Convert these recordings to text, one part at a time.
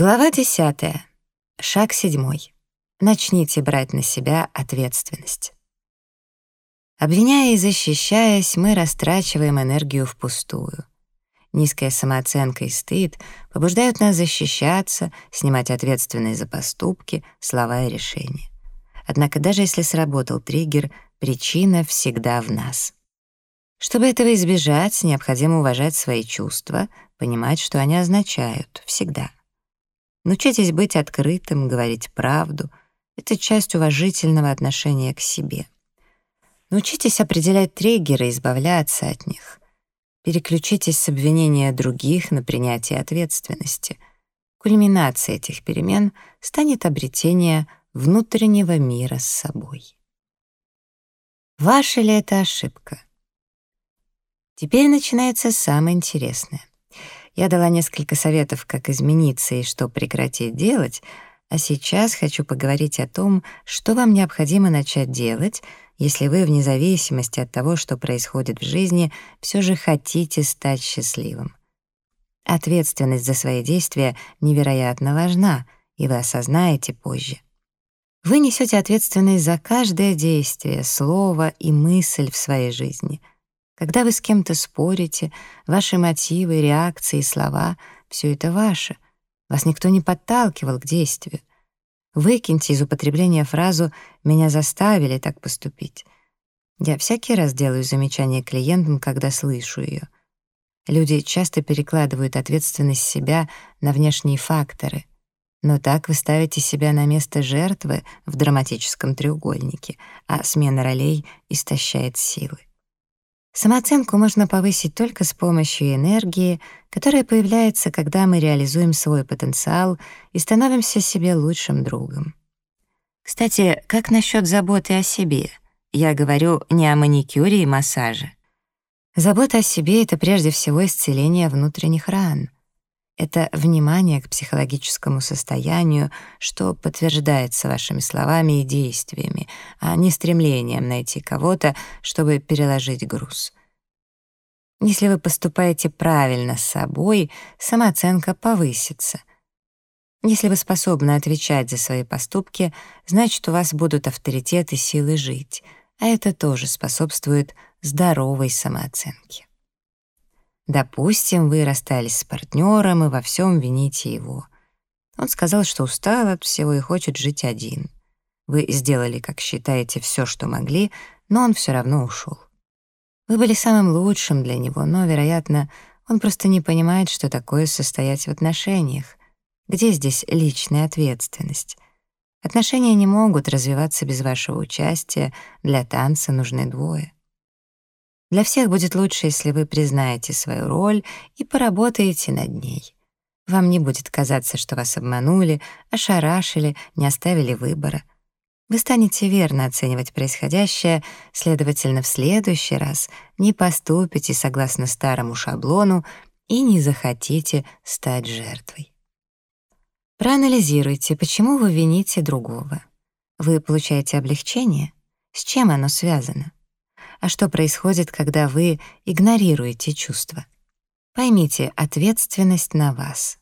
Глава 10. Шаг 7. Начните брать на себя ответственность. Обвиняя и защищаясь, мы растрачиваем энергию впустую. Низкая самооценка и стыд побуждают нас защищаться, снимать ответственность за поступки, слова и решения. Однако даже если сработал триггер, причина всегда в нас. Чтобы этого избежать, необходимо уважать свои чувства, понимать, что они означают, всегда — Научитесь быть открытым, говорить правду. Это часть уважительного отношения к себе. Научитесь определять триггеры и избавляться от них. Переключитесь с обвинения других на принятие ответственности. Кульминацией этих перемен станет обретение внутреннего мира с собой. Ваша ли это ошибка? Теперь начинается самое интересное. Я дала несколько советов, как измениться и что прекратить делать, а сейчас хочу поговорить о том, что вам необходимо начать делать, если вы, вне зависимости от того, что происходит в жизни, все же хотите стать счастливым. Ответственность за свои действия невероятно важна, и вы осознаете позже. Вы несете ответственность за каждое действие, слово и мысль в своей жизни — когда вы с кем-то спорите, ваши мотивы, реакции, слова — все это ваше. Вас никто не подталкивал к действию. Выкиньте из употребления фразу «меня заставили так поступить». Я всякий раз делаю замечания клиентам, когда слышу ее. Люди часто перекладывают ответственность себя на внешние факторы. Но так вы ставите себя на место жертвы в драматическом треугольнике, а смена ролей истощает силы. Самооценку можно повысить только с помощью энергии, которая появляется, когда мы реализуем свой потенциал и становимся себе лучшим другом. Кстати, как насчет заботы о себе? Я говорю не о маникюре и массаже. Забота о себе — это прежде всего исцеление внутренних ран — это внимание к психологическому состоянию, что подтверждается вашими словами и действиями, а не стремлением найти кого-то, чтобы переложить груз. Если вы поступаете правильно с собой, самооценка повысится. Если вы способны отвечать за свои поступки, значит, у вас будут авторитет и силы жить, а это тоже способствует здоровой самооценке. Допустим, вы расстались с партнером и во всем вините его. Он сказал, что устал от всего и хочет жить один. Вы сделали, как считаете, все, что могли, но он все равно ушел. Вы были самым лучшим для него, но, вероятно, он просто не понимает, что такое состоять в отношениях. Где здесь личная ответственность? Отношения не могут развиваться без вашего участия, для танца нужны двое. Для всех будет лучше, если вы признаете свою роль и поработаете над ней. Вам не будет казаться, что вас обманули, ошарашили, не оставили выбора. Вы станете верно оценивать происходящее, следовательно, в следующий раз не поступите согласно старому шаблону и не захотите стать жертвой. Проанализируйте, почему вы вините другого. Вы получаете облегчение? С чем оно связано? А что происходит, когда вы игнорируете чувства. Поймите, ответственность на вас.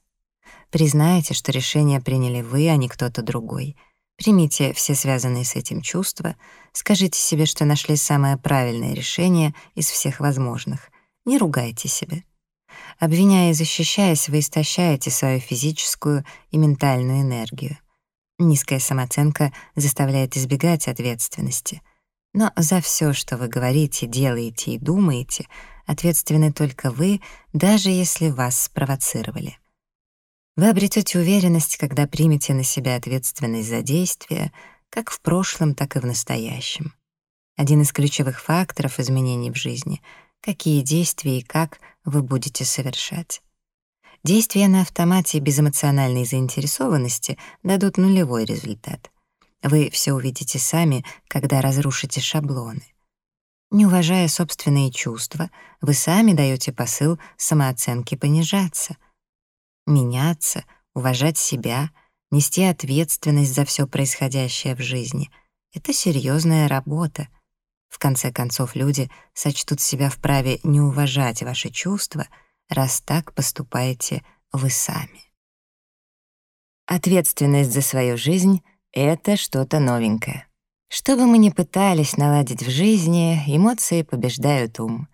Признайте, что решение приняли вы, а не кто-то другой. Примите все связанные с этим чувства, скажите себе, что нашли самое правильное решение из всех возможных. Не ругайте себя. Обвиняя и защищаясь, вы истощаете свою физическую и ментальную энергию. Низкая самооценка заставляет избегать ответственности. Но за все, что вы говорите, делаете и думаете, ответственны только вы, даже если вас спровоцировали. Вы обретете уверенность, когда примете на себя ответственность за действия, как в прошлом, так и в настоящем. Один из ключевых факторов изменений в жизни — какие действия и как вы будете совершать. Действия на автомате без эмоциональной заинтересованности дадут нулевой результат — вы все увидите сами, когда разрушите шаблоны. Не уважая собственные чувства, вы сами даете посыл самооценки понижаться. Меняться, уважать себя, нести ответственность за все происходящее в жизни — это серьезная работа. В конце концов, люди сочтут себя вправе не уважать ваши чувства, раз так поступаете вы сами. Ответственность за свою жизнь — это что-то новенькое. Что бы мы ни пытались наладить в жизни, эмоции побеждают ум.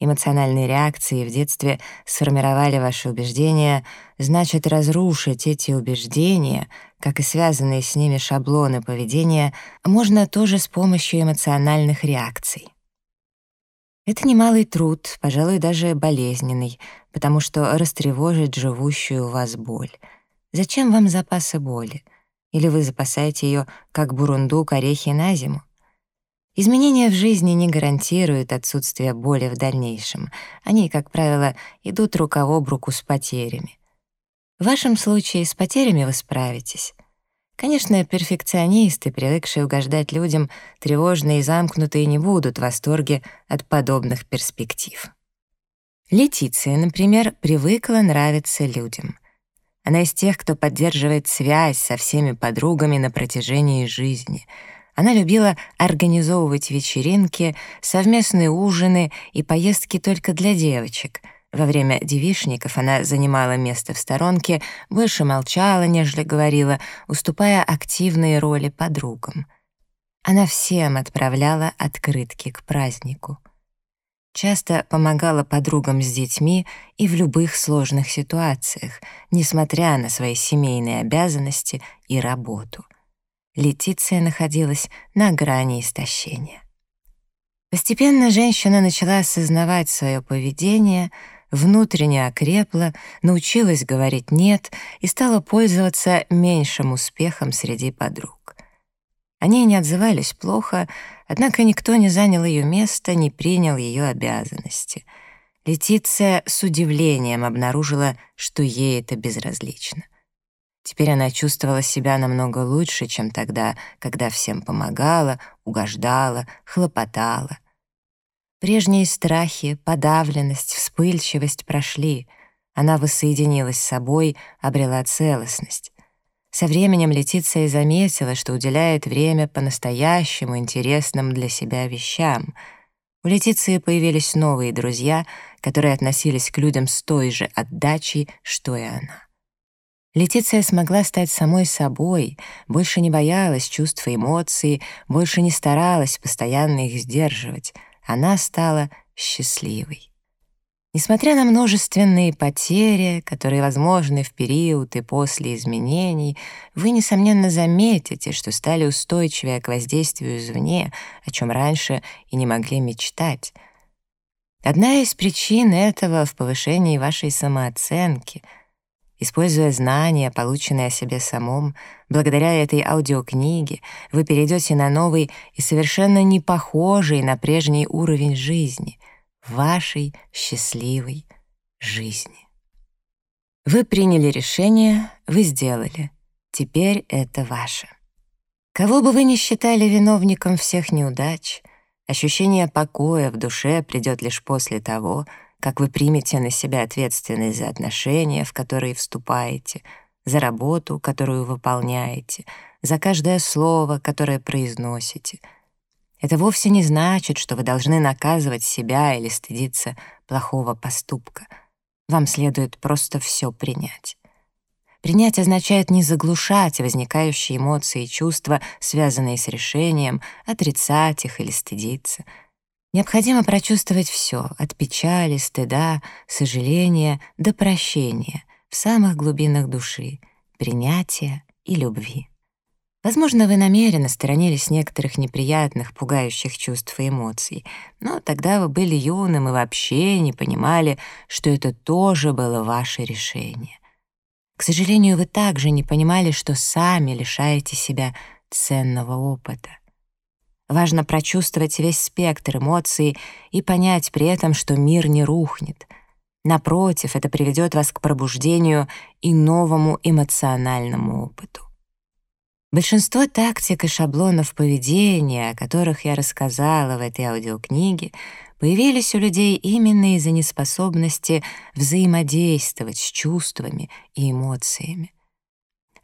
Эмоциональные реакции в детстве сформировали ваши убеждения, значит, разрушить эти убеждения, как и связанные с ними шаблоны поведения, можно тоже с помощью эмоциональных реакций. Это немалый труд, пожалуй, даже болезненный, потому что растревожит живущую у вас боль. Зачем вам запасы боли? Или вы запасаете ее, как бурундук, орехи на зиму? Изменения в жизни не гарантируют отсутствие боли в дальнейшем. Они, как правило, идут рука об руку с потерями. В вашем случае с потерями вы справитесь. Конечно, перфекционисты, привыкшие угождать людям, тревожные и замкнутые, не будут в восторге от подобных перспектив. Летиция, например, привыкла нравиться людям. Она из тех, кто поддерживает связь со всеми подругами на протяжении жизни. Она любила организовывать вечеринки, совместные ужины и поездки только для девочек. Во время девишников она занимала место в сторонке, больше молчала, нежели говорила, уступая активные роли подругам. Она всем отправляла открытки к празднику. Часто помогала подругам с детьми и в любых сложных ситуациях, несмотря на свои семейные обязанности и работу. Летиция находилась на грани истощения. Постепенно женщина начала осознавать свое поведение, внутренне окрепла, научилась говорить «нет» и стала пользоваться меньшим успехом среди подруг. Они не отзывались плохо, однако никто не занял ее место, не принял ее обязанности. Летиция с удивлением обнаружила, что ей это безразлично. Теперь она чувствовала себя намного лучше, чем тогда, когда всем помогала, угождала, хлопотала. Прежние страхи, подавленность, вспыльчивость прошли. Она воссоединилась с собой, обрела целостность. Со временем Летиция заметила, что уделяет время по-настоящему интересным для себя вещам. У Летиции появились новые друзья, которые относились к людям с той же отдачей, что и она. Летиция смогла стать самой собой, больше не боялась чувств и эмоций, больше не старалась постоянно их сдерживать. Она стала счастливой. Несмотря на множественные потери, которые возможны в период и после изменений, вы, несомненно, заметите, что стали устойчивее к воздействию извне, о чем раньше и не могли мечтать. Одна из причин этого в повышении вашей самооценки. Используя знания, полученные о себе самом, благодаря этой аудиокниге вы перейдете на новый и совершенно не похожий на прежний уровень жизни — вашей счастливой жизни. Вы приняли решение, вы сделали. Теперь это ваше. Кого бы вы ни считали виновником всех неудач, ощущение покоя в душе придет лишь после того, как вы примете на себя ответственность за отношения, в которые вступаете, за работу, которую выполняете, за каждое слово, которое произносите — это вовсе не значит, что вы должны наказывать себя или стыдиться плохого поступка. Вам следует просто все принять. Принять означает не заглушать возникающие эмоции и чувства, связанные с решением, отрицать их или стыдиться. Необходимо прочувствовать все, от печали, стыда, сожаления до прощения в самых глубинах души, принятия и любви. Возможно, вы намеренно сторонились некоторых неприятных, пугающих чувств и эмоций, но тогда вы были юным и вообще не понимали, что это тоже было ваше решение. К сожалению, вы также не понимали, что сами лишаете себя ценного опыта. Важно прочувствовать весь спектр эмоций и понять при этом, что мир не рухнет. Напротив, это приведет вас к пробуждению и новому эмоциональному опыту. Большинство тактик и шаблонов поведения, о которых я рассказала в этой аудиокниге, появились у людей именно из-за неспособности взаимодействовать с чувствами и эмоциями.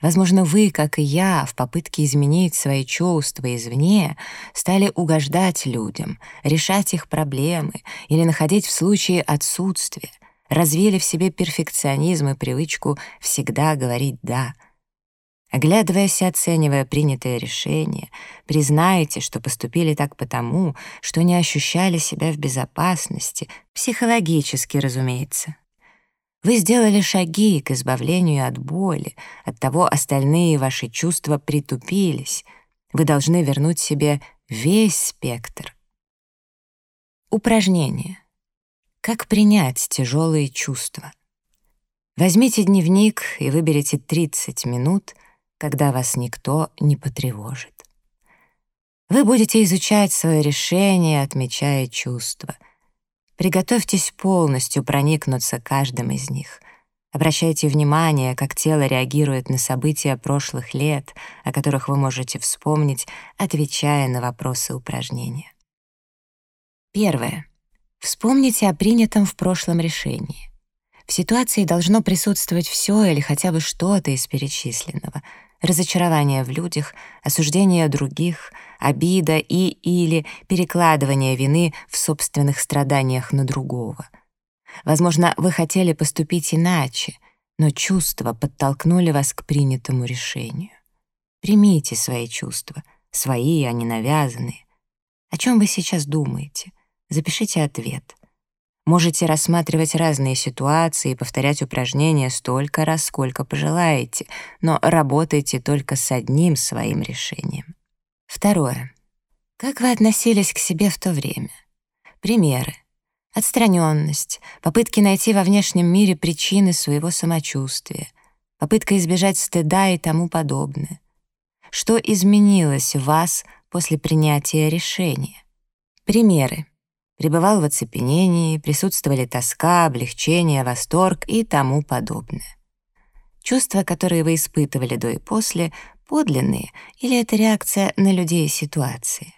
Возможно, вы, как и я, в попытке изменить свои чувства извне, стали угождать людям, решать их проблемы или находить в случае отсутствия, развили в себе перфекционизм и привычку всегда говорить «да», Оглядываясь и оценивая принятое решение, признайте, что поступили так потому, что не ощущали себя в безопасности, психологически, разумеется. Вы сделали шаги к избавлению от боли, от того остальные ваши чувства притупились. Вы должны вернуть себе весь спектр. Упражнение. Как принять тяжелые чувства? Возьмите дневник и выберите 30 минут — когда вас никто не потревожит. Вы будете изучать свое решение, отмечая чувства. Приготовьтесь полностью проникнуться каждым из них. Обращайте внимание, как тело реагирует на события прошлых лет, о которых вы можете вспомнить, отвечая на вопросы упражнения. Первое. Вспомните о принятом в прошлом решении. В ситуации должно присутствовать все или хотя бы что-то из перечисленного — разочарование в людях, осуждение других, обида и или перекладывание вины в собственных страданиях на другого. Возможно, вы хотели поступить иначе, но чувства подтолкнули вас к принятому решению. Примите свои чувства, свои, а не навязанные. О чем вы сейчас думаете? Запишите ответ. Можете рассматривать разные ситуации и повторять упражнения столько раз, сколько пожелаете, но работайте только с одним своим решением. Второе. Как вы относились к себе в то время? Примеры. Отстраненность, попытки найти во внешнем мире причины своего самочувствия, попытка избежать стыда и тому подобное. Что изменилось в вас после принятия решения? Примеры пребывал в оцепенении, присутствовали тоска, облегчение, восторг и тому подобное. Чувства, которые вы испытывали до и после, подлинные или это реакция на людей и ситуации?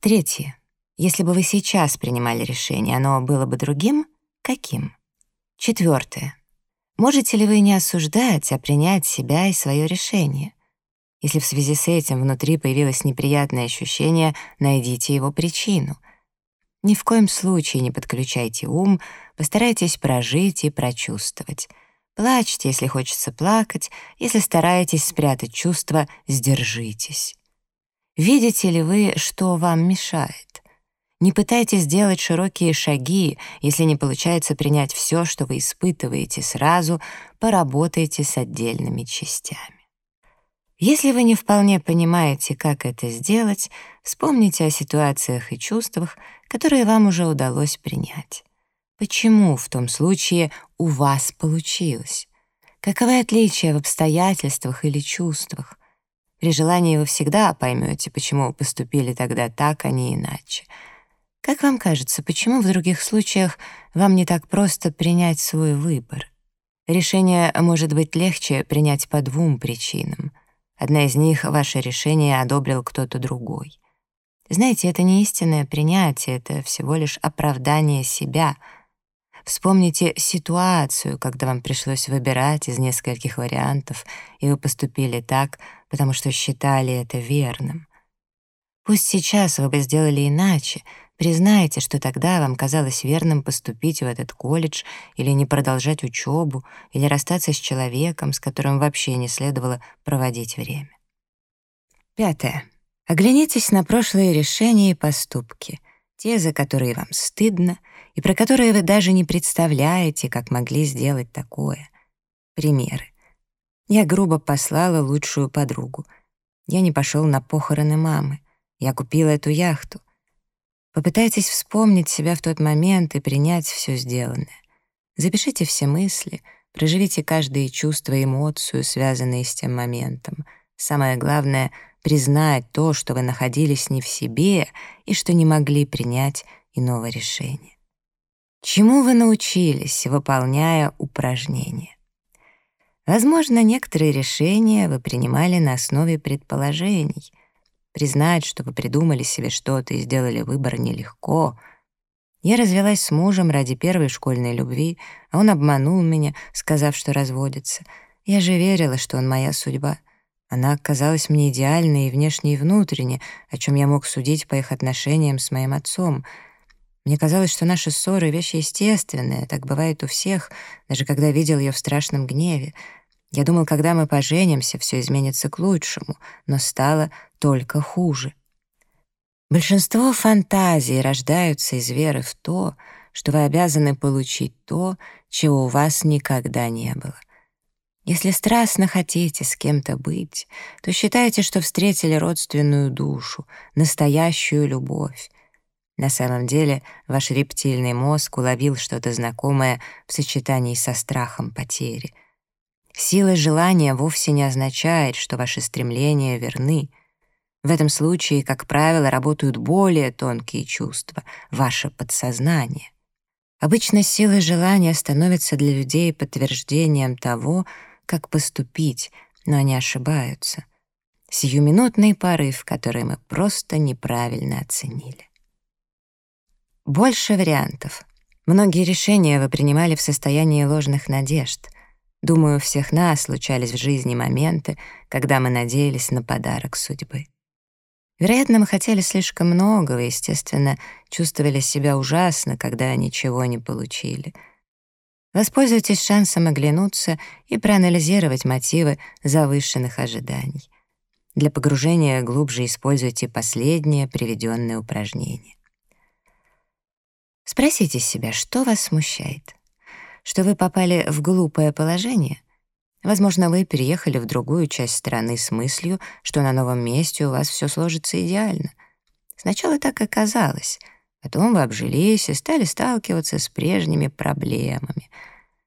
Третье. Если бы вы сейчас принимали решение, оно было бы другим? Каким? Четвертое. Можете ли вы не осуждать, а принять себя и свое решение? Если в связи с этим внутри появилось неприятное ощущение, найдите его причину — ни в коем случае не подключайте ум, постарайтесь прожить и прочувствовать. Плачьте, если хочется плакать, если стараетесь спрятать чувства, сдержитесь. Видите ли вы, что вам мешает? Не пытайтесь сделать широкие шаги, если не получается принять все, что вы испытываете сразу, поработайте с отдельными частями. Если вы не вполне понимаете, как это сделать, вспомните о ситуациях и чувствах, которые вам уже удалось принять. Почему в том случае у вас получилось? Каковы отличия в обстоятельствах или чувствах? При желании вы всегда поймете, почему поступили тогда так, а не иначе. Как вам кажется, почему в других случаях вам не так просто принять свой выбор? Решение может быть легче принять по двум причинам — Одна из них — ваше решение одобрил кто-то другой. Знаете, это не истинное принятие, это всего лишь оправдание себя. Вспомните ситуацию, когда вам пришлось выбирать из нескольких вариантов, и вы поступили так, потому что считали это верным. Пусть сейчас вы бы сделали иначе — Признайте, что тогда вам казалось верным поступить в этот колледж или не продолжать учебу, или расстаться с человеком, с которым вообще не следовало проводить время. Пятое. Оглянитесь на прошлые решения и поступки, те, за которые вам стыдно, и про которые вы даже не представляете, как могли сделать такое. Примеры. Я грубо послала лучшую подругу. Я не пошел на похороны мамы. Я купила эту яхту — Попытайтесь вспомнить себя в тот момент и принять все сделанное. Запишите все мысли, проживите каждое чувство и эмоцию, связанные с тем моментом. Самое главное — признать то, что вы находились не в себе и что не могли принять иного решения. Чему вы научились, выполняя упражнения? Возможно, некоторые решения вы принимали на основе предположений — Признать, что вы придумали себе что-то и сделали выбор нелегко. Я развелась с мужем ради первой школьной любви, а он обманул меня, сказав, что разводится. Я же верила, что он моя судьба. Она оказалась мне идеальной и внешне, и внутренне, о чем я мог судить по их отношениям с моим отцом. Мне казалось, что наши ссоры — вещь естественная, так бывает у всех, даже когда видел ее в страшном гневе. Я думал, когда мы поженимся, все изменится к лучшему, но стало только хуже. Большинство фантазий рождаются из веры в то, что вы обязаны получить то, чего у вас никогда не было. Если страстно хотите с кем-то быть, то считайте, что встретили родственную душу, настоящую любовь. На самом деле ваш рептильный мозг уловил что-то знакомое в сочетании со страхом потери. Сила желания вовсе не означает, что ваши стремления верны. В этом случае, как правило, работают более тонкие чувства, ваше подсознание. Обычно сила желания становится для людей подтверждением того, как поступить, но они ошибаются. Сиюминутный порыв, который мы просто неправильно оценили. Больше вариантов. Многие решения вы принимали в состоянии ложных надежд. Думаю, у всех нас случались в жизни моменты, когда мы надеялись на подарок судьбы. Вероятно, мы хотели слишком многого естественно, чувствовали себя ужасно, когда ничего не получили. Воспользуйтесь шансом оглянуться и проанализировать мотивы завышенных ожиданий. Для погружения глубже используйте последнее приведенное упражнение. Спросите себя, что вас смущает? Что вы попали в глупое положение — Возможно, вы переехали в другую часть страны с мыслью, что на новом месте у вас все сложится идеально. Сначала так и казалось. Потом вы обжились и стали сталкиваться с прежними проблемами.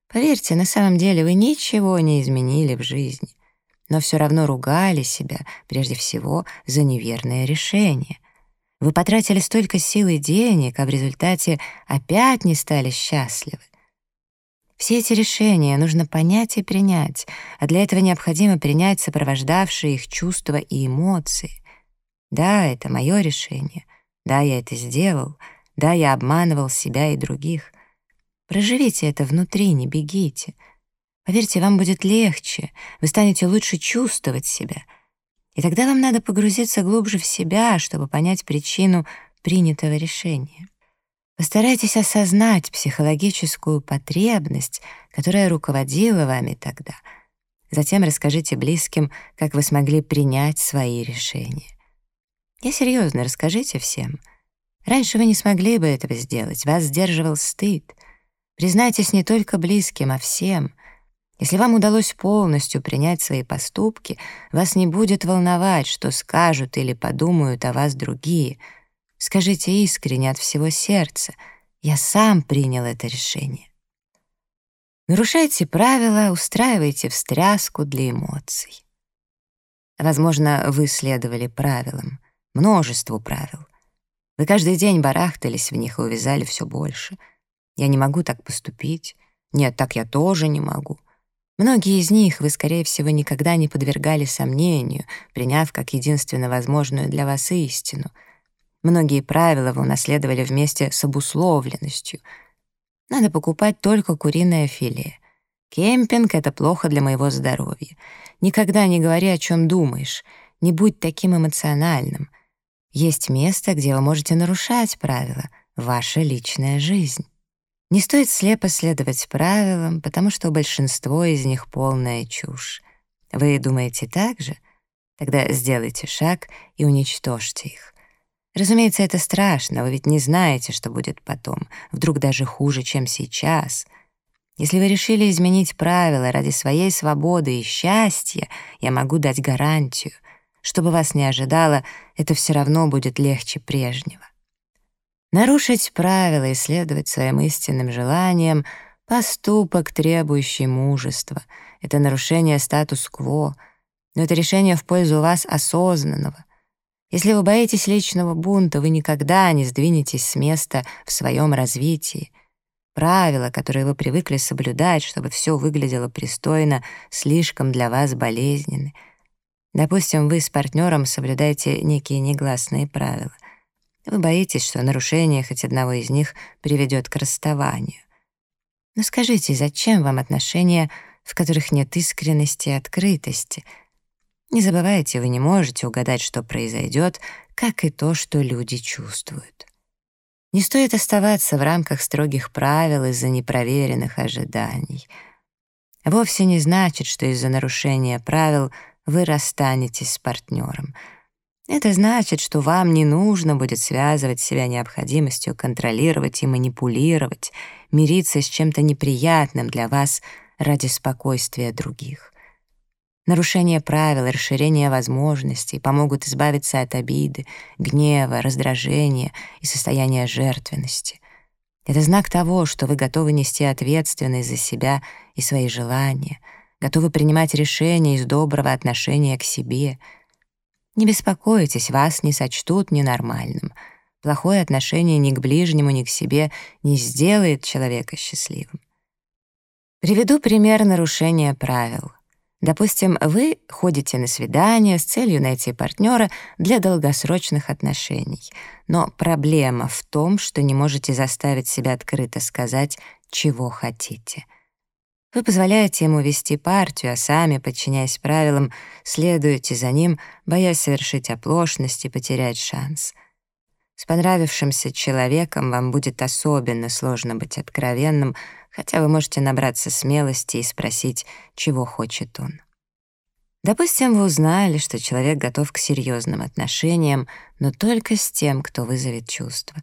Поверьте, на самом деле вы ничего не изменили в жизни, но все равно ругали себя, прежде всего, за неверное решение. Вы потратили столько сил и денег, а в результате опять не стали счастливы. Все эти решения нужно понять и принять, а для этого необходимо принять сопровождавшие их чувства и эмоции. Да, это мое решение. Да, я это сделал. Да, я обманывал себя и других. Проживите это внутри, не бегите. Поверьте, вам будет легче, вы станете лучше чувствовать себя. И тогда вам надо погрузиться глубже в себя, чтобы понять причину принятого решения. Постарайтесь осознать психологическую потребность, которая руководила вами тогда. Затем расскажите близким, как вы смогли принять свои решения. Я серьезно, расскажите всем. Раньше вы не смогли бы этого сделать, вас сдерживал стыд. Признайтесь не только близким, а всем. Если вам удалось полностью принять свои поступки, вас не будет волновать, что скажут или подумают о вас другие — Скажите искренне от всего сердца. Я сам принял это решение. Нарушайте правила, устраивайте встряску для эмоций. Возможно, вы следовали правилам, множеству правил. Вы каждый день барахтались в них и увязали все больше. Я не могу так поступить. Нет, так я тоже не могу. Многие из них вы, скорее всего, никогда не подвергали сомнению, приняв как единственно возможную для вас истину — Многие правила вы унаследовали вместе с обусловленностью. Надо покупать только куриное филе. Кемпинг — это плохо для моего здоровья. Никогда не говори, о чем думаешь. Не будь таким эмоциональным. Есть место, где вы можете нарушать правила. Ваша личная жизнь. Не стоит слепо следовать правилам, потому что большинство из них полная чушь. Вы думаете так же? Тогда сделайте шаг и уничтожьте их. Разумеется, это страшно, вы ведь не знаете, что будет потом, вдруг даже хуже, чем сейчас. Если вы решили изменить правила ради своей свободы и счастья, я могу дать гарантию. Что бы вас не ожидало, это все равно будет легче прежнего. Нарушить правила и следовать своим истинным желаниям — поступок, требующий мужества. Это нарушение статус-кво, но это решение в пользу вас осознанного — если вы боитесь личного бунта, вы никогда не сдвинетесь с места в своем развитии. Правила, которые вы привыкли соблюдать, чтобы все выглядело пристойно, слишком для вас болезненны. Допустим, вы с партнером соблюдаете некие негласные правила. Вы боитесь, что нарушение хоть одного из них приведет к расставанию. Но скажите, зачем вам отношения, в которых нет искренности и открытости — не забывайте, вы не можете угадать, что произойдет, как и то, что люди чувствуют. Не стоит оставаться в рамках строгих правил из-за непроверенных ожиданий. вовсе не значит, что из-за нарушения правил вы расстанетесь с партнером. Это значит, что вам не нужно будет связывать себя необходимостью контролировать и манипулировать, мириться с чем-то неприятным для вас ради спокойствия других. Нарушение правил, расширение возможностей помогут избавиться от обиды, гнева, раздражения и состояния жертвенности. Это знак того, что вы готовы нести ответственность за себя и свои желания, готовы принимать решения из доброго отношения к себе. Не беспокойтесь, вас не сочтут ненормальным. Плохое отношение ни к ближнему, ни к себе не сделает человека счастливым. Приведу пример нарушения правил. Допустим, вы ходите на свидание с целью найти партнера для долгосрочных отношений, но проблема в том, что не можете заставить себя открыто сказать, чего хотите. Вы позволяете ему вести партию, а сами, подчиняясь правилам, следуете за ним, боясь совершить оплошность и потерять шанс. С понравившимся человеком вам будет особенно сложно быть откровенным, хотя вы можете набраться смелости и спросить, чего хочет он. Допустим, вы узнали, что человек готов к серьезным отношениям, но только с тем, кто вызовет чувства.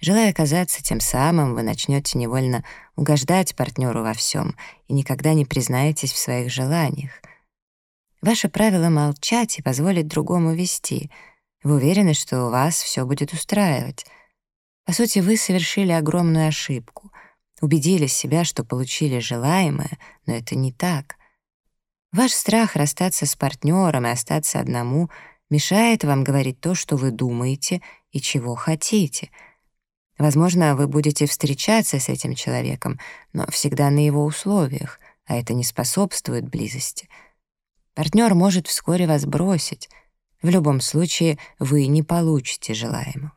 Желая оказаться тем самым, вы начнете невольно угождать партнеру во всем и никогда не признаетесь в своих желаниях. Ваше правило — молчать и позволить другому вести. Вы уверены, что у вас все будет устраивать. По сути, вы совершили огромную ошибку убедили себя, что получили желаемое, но это не так. Ваш страх расстаться с партнером и остаться одному мешает вам говорить то, что вы думаете и чего хотите. Возможно, вы будете встречаться с этим человеком, но всегда на его условиях, а это не способствует близости. Партнер может вскоре вас бросить. В любом случае, вы не получите желаемого.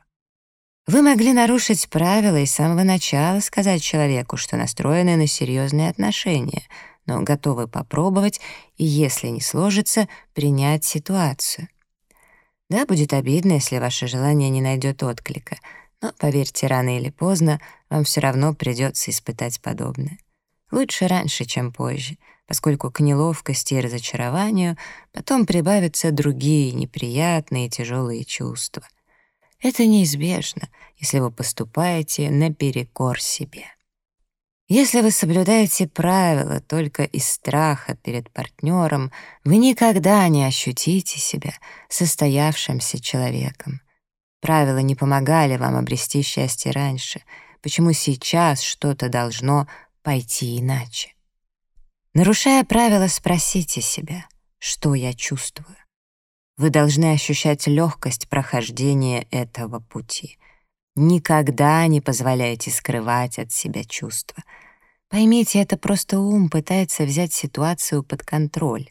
Вы могли нарушить правила и с самого начала сказать человеку, что настроены на серьезные отношения, но готовы попробовать и, если не сложится, принять ситуацию. Да, будет обидно, если ваше желание не найдет отклика, но, поверьте, рано или поздно вам все равно придется испытать подобное. Лучше раньше, чем позже, поскольку к неловкости и разочарованию потом прибавятся другие неприятные и тяжелые чувства. Это неизбежно, если вы поступаете наперекор себе. Если вы соблюдаете правила только из страха перед партнером, вы никогда не ощутите себя состоявшимся человеком. Правила не помогали вам обрести счастье раньше. Почему сейчас что-то должно пойти иначе? Нарушая правила, спросите себя, что я чувствую. Вы должны ощущать легкость прохождения этого пути. Никогда не позволяйте скрывать от себя чувства. Поймите, это просто ум пытается взять ситуацию под контроль.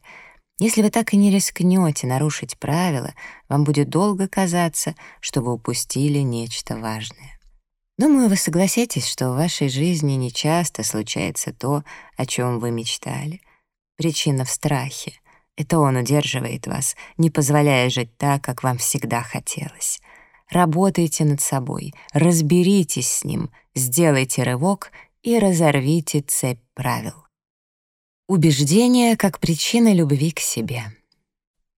Если вы так и не рискнете нарушить правила, вам будет долго казаться, что вы упустили нечто важное. Думаю, вы согласитесь, что в вашей жизни нечасто случается то, о чем вы мечтали. Причина в страхе. Это он удерживает вас, не позволяя жить так, как вам всегда хотелось. Работайте над собой, разберитесь с ним, сделайте рывок и разорвите цепь правил. Убеждение как причина любви к себе.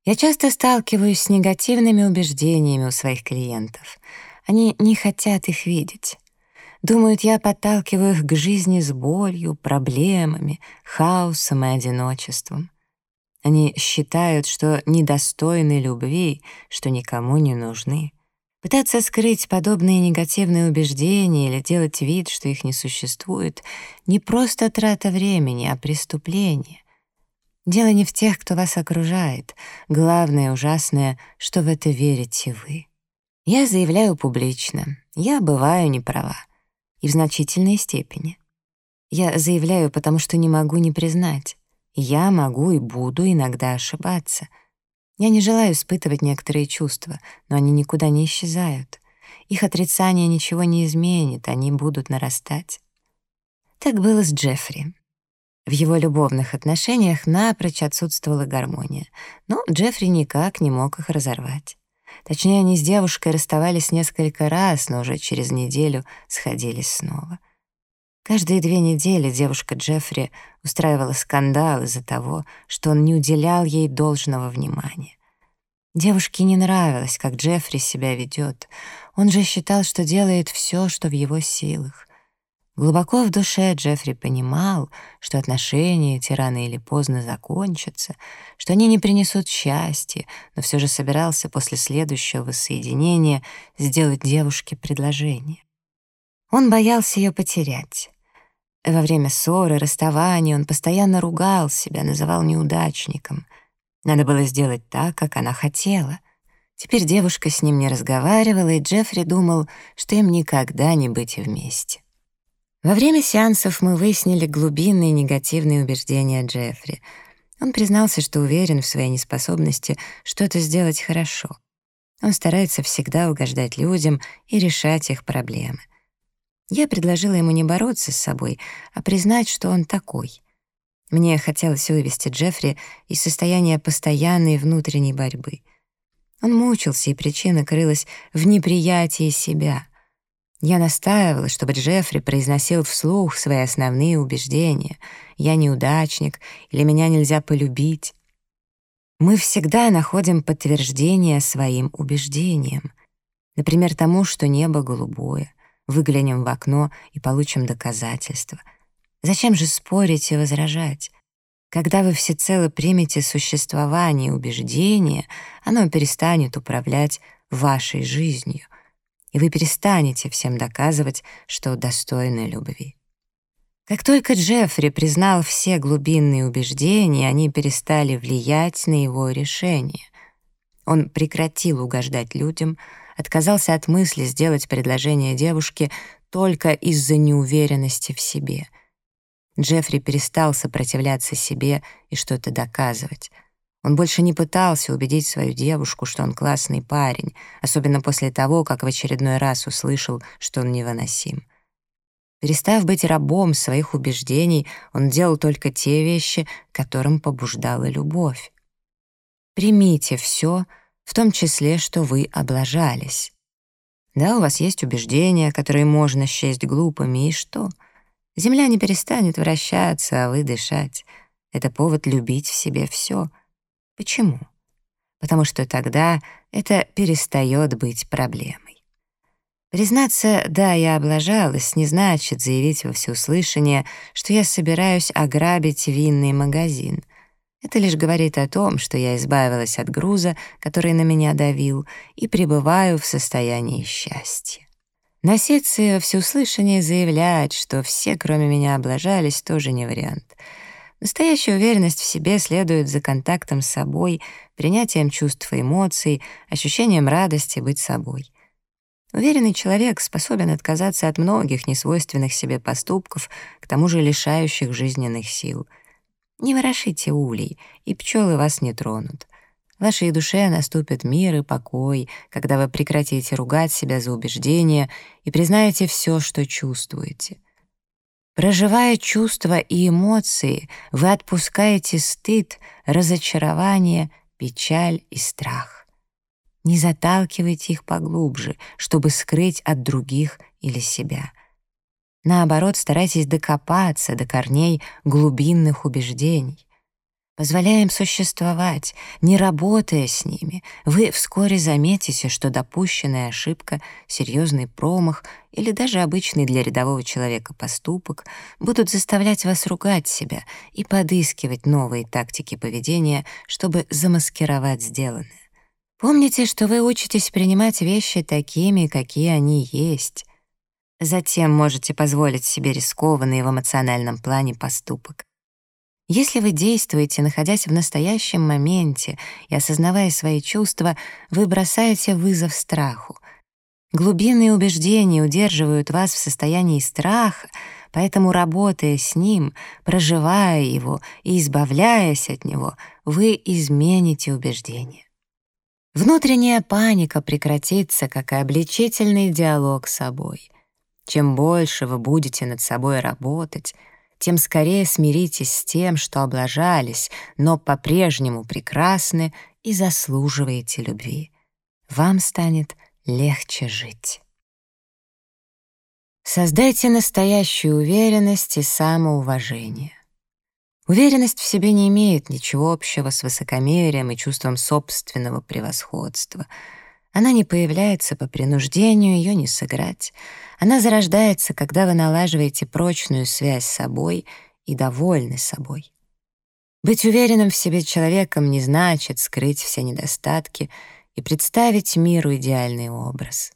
Я часто сталкиваюсь с негативными убеждениями у своих клиентов. Они не хотят их видеть. Думают, я подталкиваю их к жизни с болью, проблемами, хаосом и одиночеством. Они считают, что недостойны любви, что никому не нужны. Пытаться скрыть подобные негативные убеждения или делать вид, что их не существует, не просто трата времени, а преступление. Дело не в тех, кто вас окружает. Главное ужасное, что в это верите вы. Я заявляю публично, я бываю не права. И в значительной степени. Я заявляю, потому что не могу не признать. Я могу и буду иногда ошибаться. Я не желаю испытывать некоторые чувства, но они никуда не исчезают. Их отрицание ничего не изменит, они будут нарастать. Так было с Джеффри. В его любовных отношениях напрочь отсутствовала гармония, но Джеффри никак не мог их разорвать. Точнее, они с девушкой расставались несколько раз, но уже через неделю сходились снова. Каждые две недели девушка Джеффри устраивала скандал из-за того, что он не уделял ей должного внимания. Девушке не нравилось, как Джеффри себя ведет. Он же считал, что делает все, что в его силах. Глубоко в душе Джеффри понимал, что отношения эти рано или поздно закончатся, что они не принесут счастья, но все же собирался после следующего воссоединения сделать девушке предложение. Он боялся ее потерять. Во время ссоры, расставания он постоянно ругал себя, называл неудачником. Надо было сделать так, как она хотела. Теперь девушка с ним не разговаривала, и Джеффри думал, что им никогда не быть вместе. Во время сеансов мы выяснили глубинные негативные убеждения Джеффри. Он признался, что уверен в своей неспособности что-то сделать хорошо. Он старается всегда угождать людям и решать их проблемы — я предложила ему не бороться с собой, а признать, что он такой. Мне хотелось вывести Джеффри из состояния постоянной внутренней борьбы. Он мучился, и причина крылась в неприятии себя. Я настаивала, чтобы Джеффри произносил вслух свои основные убеждения. «Я неудачник» или «Меня нельзя полюбить». Мы всегда находим подтверждение своим убеждениям. Например, тому, что небо голубое. Выглянем в окно и получим доказательства. Зачем же спорить и возражать? Когда вы всецело примете существование убеждения, оно перестанет управлять вашей жизнью, и вы перестанете всем доказывать, что достойны любви. Как только Джеффри признал все глубинные убеждения, они перестали влиять на его решение. Он прекратил угождать людям, отказался от мысли сделать предложение девушке только из-за неуверенности в себе. Джеффри перестал сопротивляться себе и что-то доказывать. Он больше не пытался убедить свою девушку, что он классный парень, особенно после того, как в очередной раз услышал, что он невыносим. Перестав быть рабом своих убеждений, он делал только те вещи, которым побуждала любовь. Примите все, в том числе, что вы облажались. Да, у вас есть убеждения, которые можно счесть глупыми, и что? Земля не перестанет вращаться, а вы дышать. Это повод любить в себе все. Почему? Потому что тогда это перестает быть проблемой. Признаться, да, я облажалась, не значит заявить во всеуслышание, что я собираюсь ограбить винный магазин — это лишь говорит о том, что я избавилась от груза, который на меня давил, и пребываю в состоянии счастья. Носиться всеуслышание заявлять, что все, кроме меня, облажались, тоже не вариант. Настоящая уверенность в себе следует за контактом с собой, принятием чувств и эмоций, ощущением радости быть собой. Уверенный человек способен отказаться от многих несвойственных себе поступков, к тому же лишающих жизненных сил — не ворошите улей, и пчелы вас не тронут. Вашей душе наступит мир и покой, когда вы прекратите ругать себя за убеждения и признаете все, что чувствуете. Проживая чувства и эмоции, вы отпускаете стыд, разочарование, печаль и страх. Не заталкивайте их поглубже, чтобы скрыть от других или себя — Наоборот, старайтесь докопаться до корней глубинных убеждений. Позволяя им существовать, не работая с ними, вы вскоре заметите, что допущенная ошибка, серьезный промах или даже обычный для рядового человека поступок будут заставлять вас ругать себя и подыскивать новые тактики поведения, чтобы замаскировать сделанное. Помните, что вы учитесь принимать вещи такими, какие они есть, Затем можете позволить себе рискованный в эмоциональном плане поступок. Если вы действуете, находясь в настоящем моменте и осознавая свои чувства, вы бросаете вызов страху. Глубинные убеждения удерживают вас в состоянии страха, поэтому, работая с ним, проживая его и избавляясь от него, вы измените убеждения. Внутренняя паника прекратится, как и обличительный диалог с собой — чем больше вы будете над собой работать, тем скорее смиритесь с тем, что облажались, но по-прежнему прекрасны и заслуживаете любви. Вам станет легче жить. Создайте настоящую уверенность и самоуважение. Уверенность в себе не имеет ничего общего с высокомерием и чувством собственного превосходства. Она не появляется по принуждению, ее не сыграть. Она зарождается, когда вы налаживаете прочную связь с собой и довольны собой. Быть уверенным в себе человеком не значит скрыть все недостатки и представить миру идеальный образ.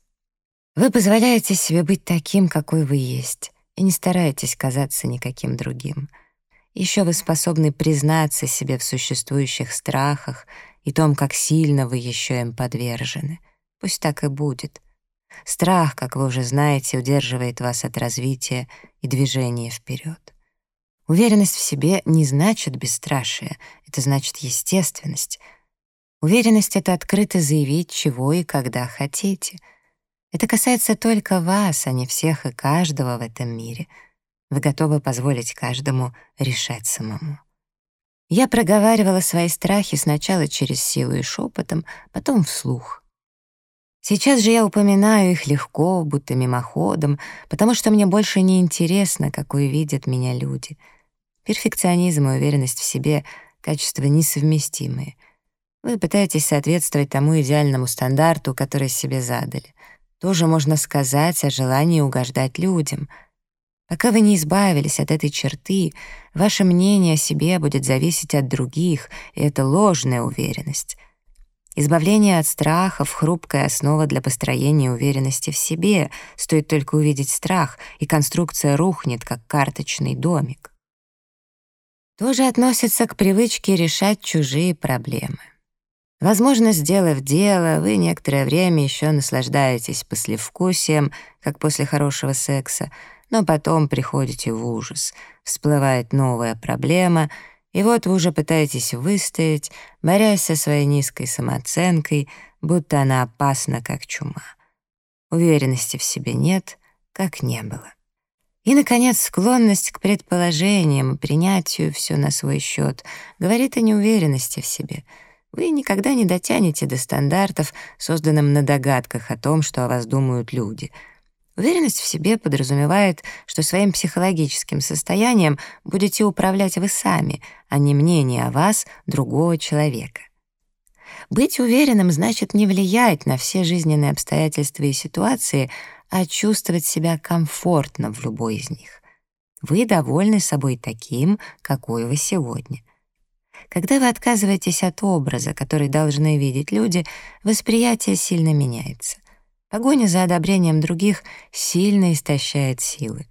Вы позволяете себе быть таким, какой вы есть, и не стараетесь казаться никаким другим. Еще вы способны признаться себе в существующих страхах и том, как сильно вы еще им подвержены. Пусть так и будет. Страх, как вы уже знаете, удерживает вас от развития и движения вперед. Уверенность в себе не значит бесстрашие, это значит естественность. Уверенность — это открыто заявить, чего и когда хотите — это касается только вас, а не всех и каждого в этом мире. Вы готовы позволить каждому решать самому. Я проговаривала свои страхи сначала через силу и шепотом, потом вслух. Сейчас же я упоминаю их легко, будто мимоходом, потому что мне больше не интересно, какой видят меня люди. Перфекционизм и уверенность в себе — качества несовместимые. Вы пытаетесь соответствовать тому идеальному стандарту, который себе задали — тоже можно сказать о желании угождать людям. Пока вы не избавились от этой черты, ваше мнение о себе будет зависеть от других, и это ложная уверенность. Избавление от страхов — хрупкая основа для построения уверенности в себе. Стоит только увидеть страх, и конструкция рухнет, как карточный домик. Тоже относится к привычке решать чужие проблемы. Возможно, сделав дело, вы некоторое время еще наслаждаетесь послевкусием, как после хорошего секса, но потом приходите в ужас. Всплывает новая проблема, и вот вы уже пытаетесь выстоять, борясь со своей низкой самооценкой, будто она опасна, как чума. Уверенности в себе нет, как не было. И, наконец, склонность к предположениям и принятию все на свой счет говорит о неуверенности в себе — вы никогда не дотянете до стандартов, созданным на догадках о том, что о вас думают люди. Уверенность в себе подразумевает, что своим психологическим состоянием будете управлять вы сами, а не мнение о вас другого человека. Быть уверенным значит не влиять на все жизненные обстоятельства и ситуации, а чувствовать себя комфортно в любой из них. Вы довольны собой таким, какой вы сегодня. Когда вы отказываетесь от образа, который должны видеть люди, восприятие сильно меняется. Погоня за одобрением других сильно истощает силы.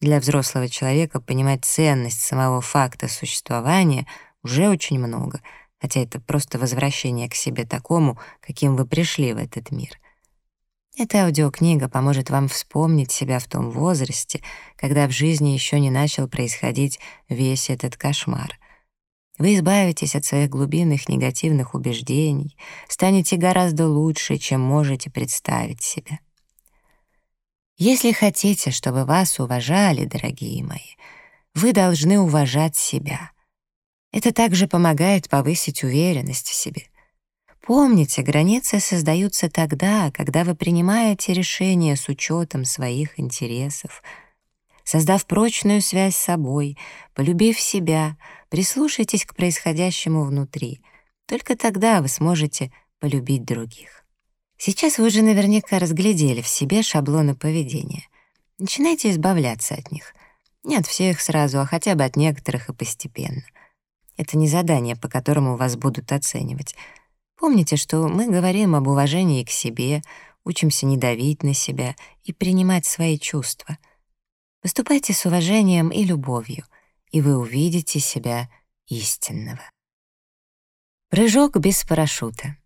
Для взрослого человека понимать ценность самого факта существования уже очень много, хотя это просто возвращение к себе такому, каким вы пришли в этот мир. Эта аудиокнига поможет вам вспомнить себя в том возрасте, когда в жизни еще не начал происходить весь этот кошмар. Вы избавитесь от своих глубинных негативных убеждений, станете гораздо лучше, чем можете представить себе. Если хотите, чтобы вас уважали, дорогие мои, вы должны уважать себя. Это также помогает повысить уверенность в себе. Помните, границы создаются тогда, когда вы принимаете решения с учетом своих интересов — Создав прочную связь с собой, полюбив себя, прислушайтесь к происходящему внутри. Только тогда вы сможете полюбить других. Сейчас вы уже наверняка разглядели в себе шаблоны поведения. Начинайте избавляться от них. Не от всех сразу, а хотя бы от некоторых и постепенно. Это не задание, по которому вас будут оценивать. Помните, что мы говорим об уважении к себе, учимся не давить на себя и принимать свои чувства — Поступайте с уважением и любовью, и вы увидите себя истинного. Прыжок без парашюта.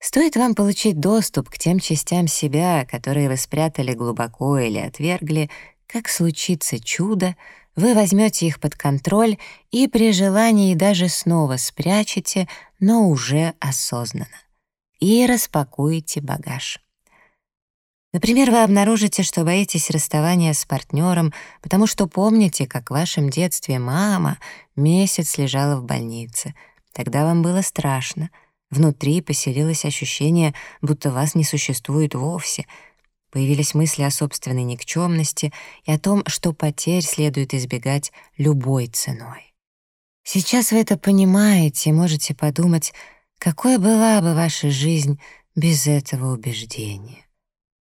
Стоит вам получить доступ к тем частям себя, которые вы спрятали глубоко или отвергли, как случится чудо, вы возьмете их под контроль и при желании даже снова спрячете, но уже осознанно. И распакуете багаж. Например, вы обнаружите, что боитесь расставания с партнером, потому что помните, как в вашем детстве мама месяц лежала в больнице. Тогда вам было страшно. Внутри поселилось ощущение, будто вас не существует вовсе. Появились мысли о собственной никчемности и о том, что потерь следует избегать любой ценой. Сейчас вы это понимаете и можете подумать, какой была бы ваша жизнь без этого убеждения.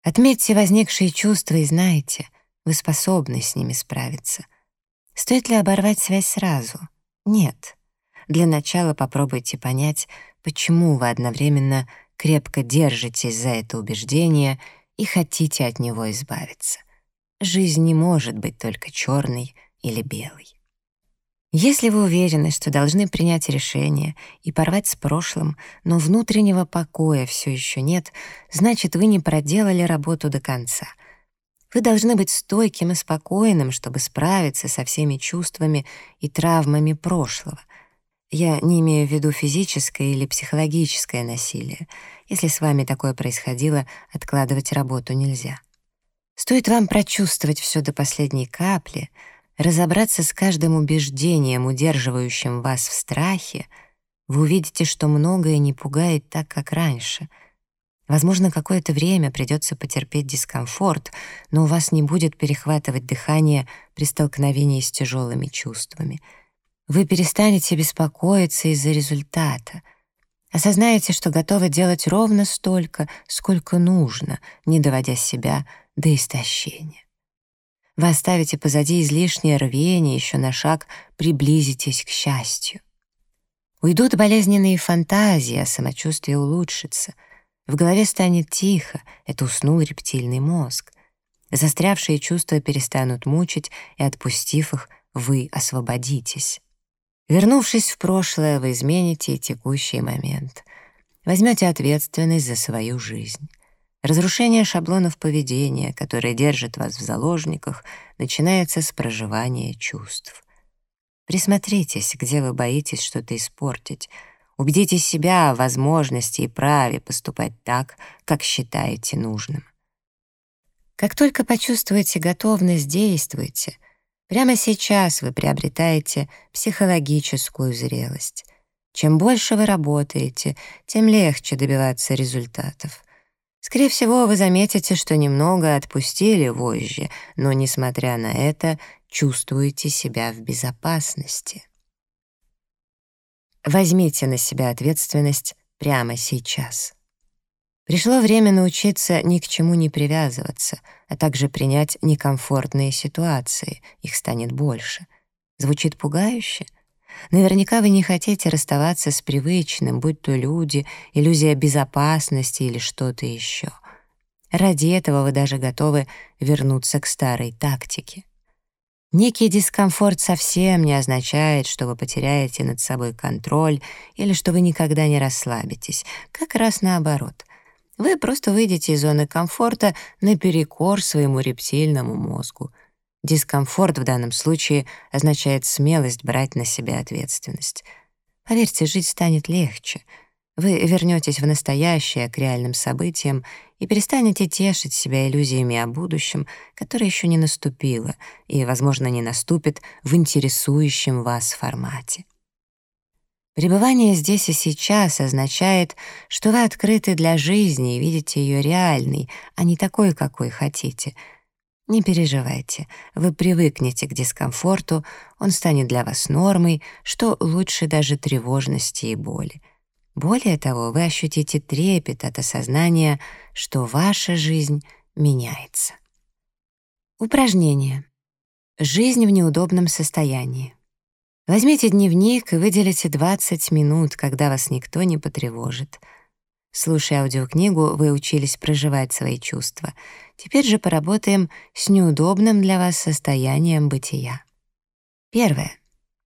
Отметьте возникшие чувства и знайте, вы способны с ними справиться. Стоит ли оборвать связь сразу? Нет. Для начала попробуйте понять, почему вы одновременно крепко держитесь за это убеждение и хотите от него избавиться. Жизнь не может быть только черной или белой. Если вы уверены, что должны принять решение и порвать с прошлым, но внутреннего покоя все еще нет, значит, вы не проделали работу до конца. Вы должны быть стойким и спокойным, чтобы справиться со всеми чувствами и травмами прошлого. Я не имею в виду физическое или психологическое насилие. Если с вами такое происходило, откладывать работу нельзя. Стоит вам прочувствовать все до последней капли — разобраться с каждым убеждением, удерживающим вас в страхе, вы увидите, что многое не пугает так, как раньше. Возможно, какое-то время придется потерпеть дискомфорт, но у вас не будет перехватывать дыхание при столкновении с тяжелыми чувствами. Вы перестанете беспокоиться из-за результата. Осознаете, что готовы делать ровно столько, сколько нужно, не доводя себя до истощения. Вы оставите позади излишнее рвение, еще на шаг приблизитесь к счастью. Уйдут болезненные фантазии, а самочувствие улучшится. В голове станет тихо, это уснул рептильный мозг. Застрявшие чувства перестанут мучить, и, отпустив их, вы освободитесь. Вернувшись в прошлое, вы измените текущий момент. Возьмете ответственность за свою жизнь. Разрушение шаблонов поведения, которые держат вас в заложниках, начинается с проживания чувств. Присмотритесь, где вы боитесь что-то испортить. Убедите себя в возможности и праве поступать так, как считаете нужным. Как только почувствуете готовность, действуйте. Прямо сейчас вы приобретаете психологическую зрелость. Чем больше вы работаете, тем легче добиваться результатов — Скорее всего, вы заметите, что немного отпустили вожжи, но, несмотря на это, чувствуете себя в безопасности. Возьмите на себя ответственность прямо сейчас. Пришло время научиться ни к чему не привязываться, а также принять некомфортные ситуации, их станет больше. Звучит пугающе — Наверняка вы не хотите расставаться с привычным, будь то люди, иллюзия безопасности или что-то еще. Ради этого вы даже готовы вернуться к старой тактике. Некий дискомфорт совсем не означает, что вы потеряете над собой контроль или что вы никогда не расслабитесь. Как раз наоборот. Вы просто выйдете из зоны комфорта наперекор своему рептильному мозгу — Дискомфорт в данном случае означает смелость брать на себя ответственность. Поверьте, жить станет легче. Вы вернетесь в настоящее, к реальным событиям и перестанете тешить себя иллюзиями о будущем, которое еще не наступило и, возможно, не наступит в интересующем вас формате. Пребывание здесь и сейчас означает, что вы открыты для жизни и видите ее реальной, а не такой, какой хотите — не переживайте, вы привыкнете к дискомфорту, он станет для вас нормой, что лучше даже тревожности и боли. Более того, вы ощутите трепет от осознания, что ваша жизнь меняется. Упражнение. Жизнь в неудобном состоянии. Возьмите дневник и выделите 20 минут, когда вас никто не потревожит — Слушая аудиокнигу, вы учились проживать свои чувства. Теперь же поработаем с неудобным для вас состоянием бытия. Первое.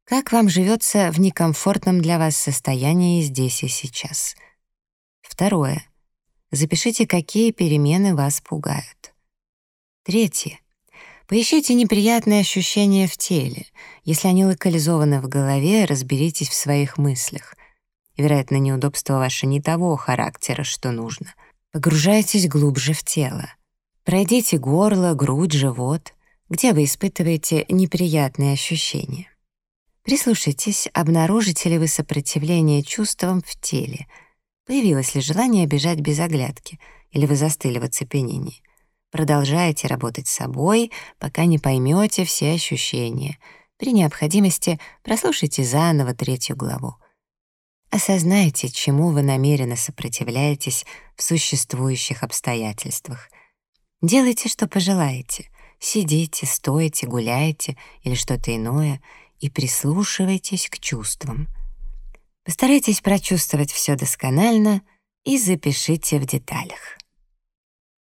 Как вам живется в некомфортном для вас состоянии здесь и сейчас? Второе. Запишите, какие перемены вас пугают. Третье. Поищите неприятные ощущения в теле. Если они локализованы в голове, разберитесь в своих мыслях — Вероятно, неудобство ваше не того характера, что нужно. Погружайтесь глубже в тело. Пройдите горло, грудь, живот, где вы испытываете неприятные ощущения. Прислушайтесь, обнаружите ли вы сопротивление чувствам в теле. Появилось ли желание бежать без оглядки, или вы застыли в оцепенении. Продолжайте работать с собой, пока не поймете все ощущения. При необходимости прослушайте заново третью главу. Осознайте, чему вы намеренно сопротивляетесь в существующих обстоятельствах. Делайте, что пожелаете. Сидите, стойте, гуляйте или что-то иное и прислушивайтесь к чувствам. Постарайтесь прочувствовать все досконально и запишите в деталях.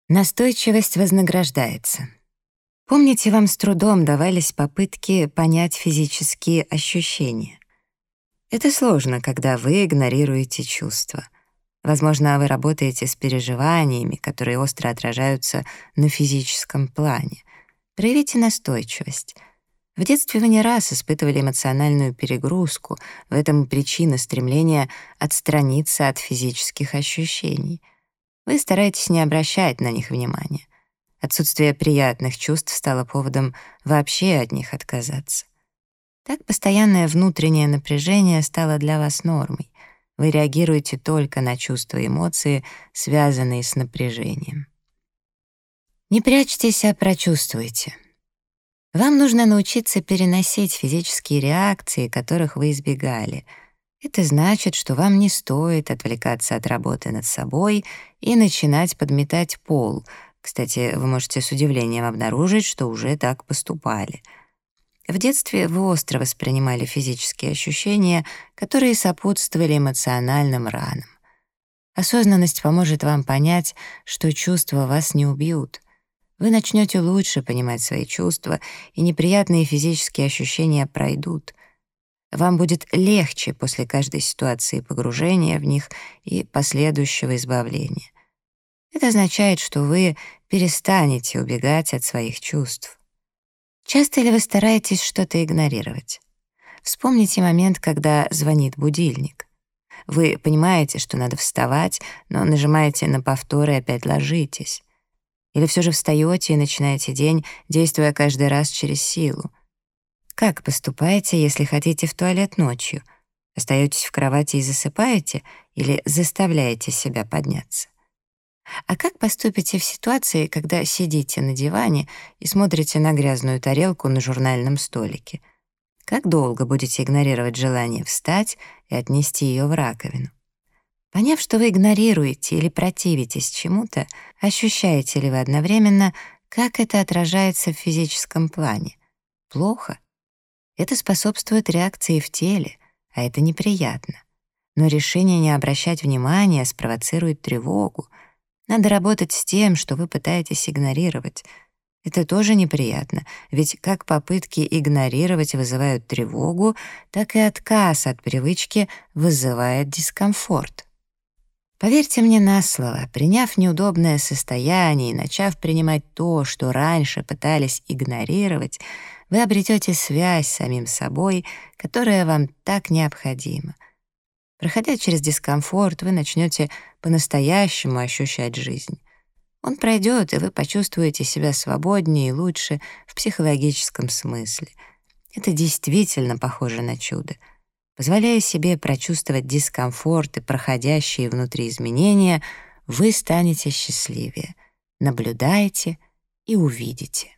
Настойчивость вознаграждается. Помните, вам с трудом давались попытки понять физические ощущения. Это сложно, когда вы игнорируете чувства. Возможно, вы работаете с переживаниями, которые остро отражаются на физическом плане. Проявите настойчивость. В детстве вы не раз испытывали эмоциональную перегрузку, в этом причина стремления отстраниться от физических ощущений — вы стараетесь не обращать на них внимания. Отсутствие приятных чувств стало поводом вообще от них отказаться. Так постоянное внутреннее напряжение стало для вас нормой. Вы реагируете только на чувства и эмоции, связанные с напряжением. Не прячьтесь, а прочувствуйте. Вам нужно научиться переносить физические реакции, которых вы избегали — это значит, что вам не стоит отвлекаться от работы над собой и начинать подметать пол. Кстати, вы можете с удивлением обнаружить, что уже так поступали. В детстве вы остро воспринимали физические ощущения, которые сопутствовали эмоциональным ранам. Осознанность поможет вам понять, что чувства вас не убьют. Вы начнете лучше понимать свои чувства, и неприятные физические ощущения пройдут — вам будет легче после каждой ситуации погружения в них и последующего избавления. Это означает, что вы перестанете убегать от своих чувств. Часто ли вы стараетесь что-то игнорировать? Вспомните момент, когда звонит будильник. Вы понимаете, что надо вставать, но нажимаете на повтор и опять ложитесь. Или все же встаете и начинаете день, действуя каждый раз через силу. Как поступаете, если хотите в туалет ночью? Остаетесь в кровати и засыпаете или заставляете себя подняться? А как поступите в ситуации, когда сидите на диване и смотрите на грязную тарелку на журнальном столике? Как долго будете игнорировать желание встать и отнести ее в раковину? Поняв, что вы игнорируете или противитесь чему-то, ощущаете ли вы одновременно, как это отражается в физическом плане? Плохо? Это способствует реакции в теле, а это неприятно. Но решение не обращать внимания спровоцирует тревогу. Надо работать с тем, что вы пытаетесь игнорировать. Это тоже неприятно, ведь как попытки игнорировать вызывают тревогу, так и отказ от привычки вызывает дискомфорт. Поверьте мне на слово, приняв неудобное состояние и начав принимать то, что раньше пытались игнорировать, вы обретете связь с самим собой, которая вам так необходима. Проходя через дискомфорт, вы начнете по-настоящему ощущать жизнь. Он пройдет, и вы почувствуете себя свободнее и лучше в психологическом смысле. Это действительно похоже на чудо. Позволяя себе прочувствовать дискомфорт и проходящие внутри изменения, вы станете счастливее. Наблюдайте и увидите.